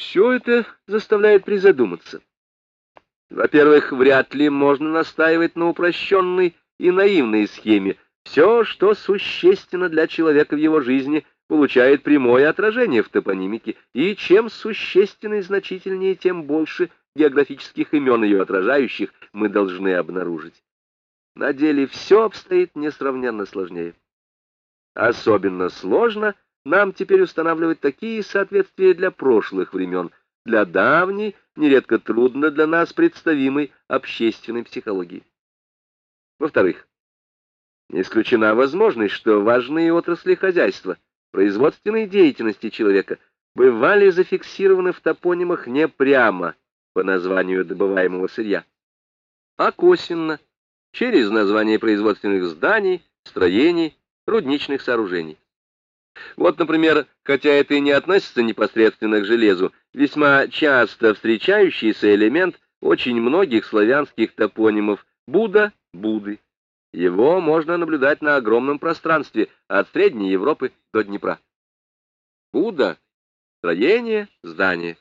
Все это заставляет призадуматься. Во-первых, вряд ли можно настаивать на упрощенной и наивной схеме. Все, что существенно для человека в его жизни, получает прямое отражение в топонимике, и чем существеннее и значительнее, тем больше географических имен ее отражающих мы должны обнаружить. На деле все обстоит несравненно сложнее. Особенно сложно нам теперь устанавливать такие соответствия для прошлых времен, для давней, нередко трудно для нас представимой общественной психологии. Во-вторых, не исключена возможность, что важные отрасли хозяйства, производственной деятельности человека бывали зафиксированы в топонимах не прямо по названию добываемого сырья, а косвенно, через название производственных зданий, строений, рудничных сооружений. Вот, например, хотя это и не относится непосредственно к железу, весьма часто встречающийся элемент очень многих славянских топонимов Буда, Буды. Его можно наблюдать на огромном пространстве от Средней Европы до Днепра. Буда — строение, здание.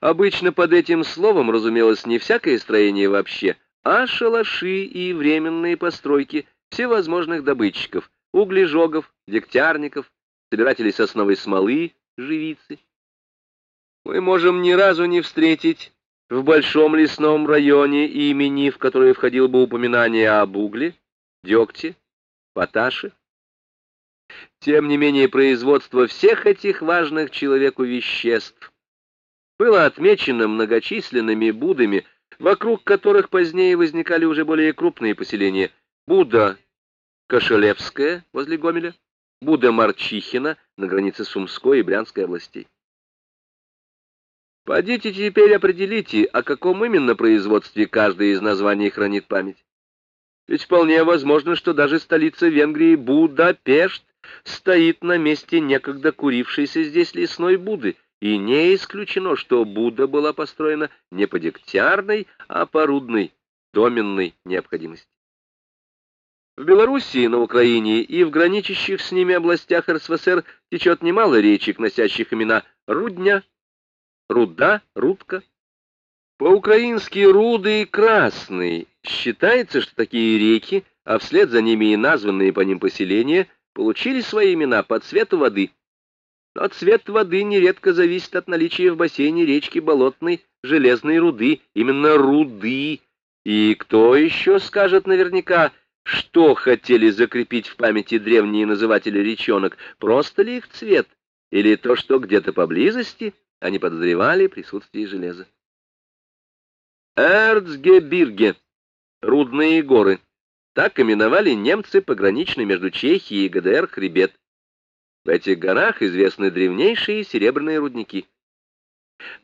Обычно под этим словом разумелось не всякое строение вообще, а шалаши и временные постройки всевозможных добытчиков, углежогов, дегтярников, собирателей сосновой смолы, живицы. Мы можем ни разу не встретить в большом лесном районе имени, в которое входило бы упоминание об угле, дегте, поташе. Тем не менее, производство всех этих важных человеку веществ было отмечено многочисленными будами, вокруг которых позднее возникали уже более крупные поселения. Буда Кошелевская возле Гомеля, Буда Марчихина на границе Сумской и Брянской областей. Пойдите теперь определите, о каком именно производстве каждое из названий хранит память. Ведь вполне возможно, что даже столица Венгрии Будапешт стоит на месте некогда курившейся здесь лесной Буды, и не исключено, что Буда была построена не по дегтярной, а по рудной, доменной необходимости. В Белоруссии, на Украине и в граничащих с ними областях РСФСР течет немало речек, носящих имена Рудня, Руда, Рудка. По-украински Руды и Красный. Считается, что такие реки, а вслед за ними и названные по ним поселения, получили свои имена по цвету воды. Но цвет воды нередко зависит от наличия в бассейне речки болотной железной руды, именно руды. И кто еще скажет наверняка, что хотели закрепить в памяти древние называтели речонок? Просто ли их цвет? Или то, что где-то поблизости они подозревали присутствие железа? Эрцгебирге, рудные горы. Так именовали немцы пограничный между Чехией и ГДР хребет. В этих горах известны древнейшие серебряные рудники.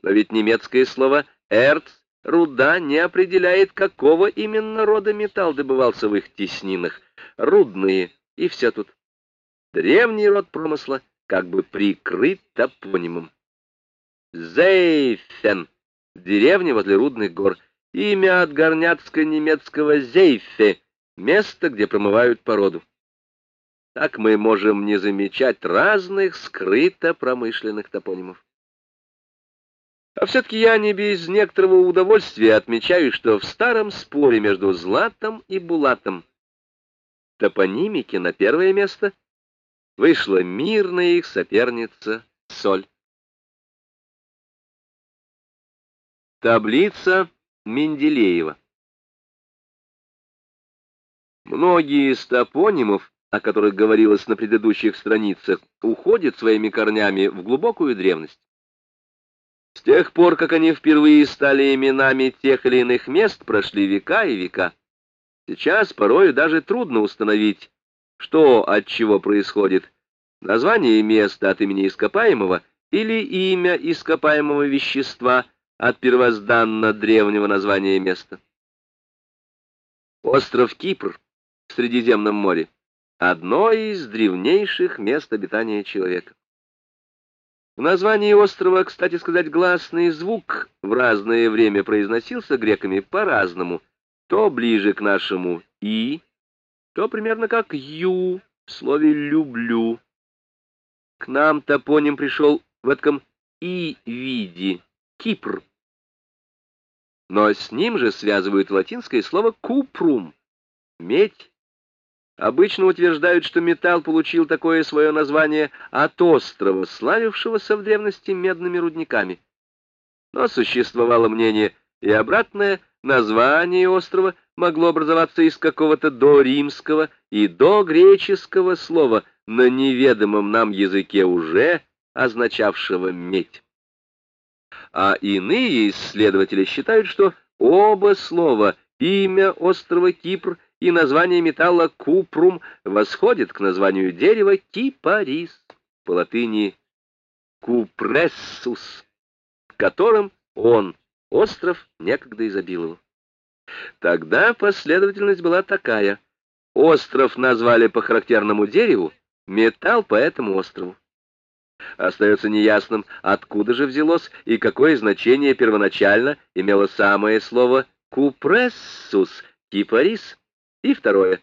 Но ведь немецкое слово «эрц» Руда не определяет, какого именно рода металл добывался в их теснинах. Рудные, и все тут. Древний род промысла как бы прикрыт топонимом. Зейфен, деревня возле Рудных гор, имя от горняцко-немецкого «зейфе», место, где промывают породу. Так мы можем не замечать разных скрыто-промышленных топонимов. А все-таки я не без некоторого удовольствия отмечаю, что в старом споре между Златом и Булатом топонимики на первое место вышла мирная их соперница Соль. Таблица Менделеева Многие из топонимов, о которых говорилось на предыдущих страницах, уходят своими корнями в глубокую древность. С тех пор, как они впервые стали именами тех или иных мест, прошли века и века. Сейчас порой даже трудно установить, что от чего происходит. Название места от имени ископаемого или имя ископаемого вещества от первозданно древнего названия места. Остров Кипр в Средиземном море — одно из древнейших мест обитания человека. В названии острова, кстати сказать, гласный звук в разное время произносился греками по-разному, то ближе к нашему «и», то примерно как «ю» в слове «люблю». К нам топоним пришел в этом и види Кипр. Но с ним же связывают латинское слово купрум медь. Обычно утверждают, что металл получил такое свое название от острова, славившегося в древности медными рудниками. Но существовало мнение и обратное, название острова могло образоваться из какого-то доримского и догреческого слова на неведомом нам языке уже означавшего медь. А иные исследователи считают, что оба слова имя острова Кипр и название металла купрум восходит к названию дерева кипарис, по латыни купрессус, которым он, остров, некогда изобиловал. Тогда последовательность была такая. Остров назвали по характерному дереву, металл по этому острову. Остается неясным, откуда же взялось и какое значение первоначально имело самое слово «купрессус» — «кипарис». И второе.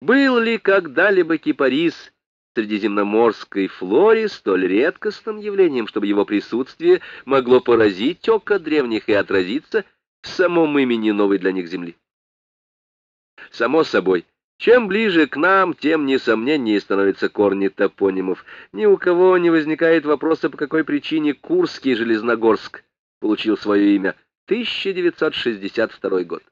Был ли когда-либо кипарис средиземноморской флоре столь редкостным явлением, чтобы его присутствие могло поразить око древних и отразиться в самом имени новой для них земли? Само собой, чем ближе к нам, тем несомненнее становятся корни топонимов. Ни у кого не возникает вопроса, по какой причине Курский Железногорск получил свое имя. 1962 год.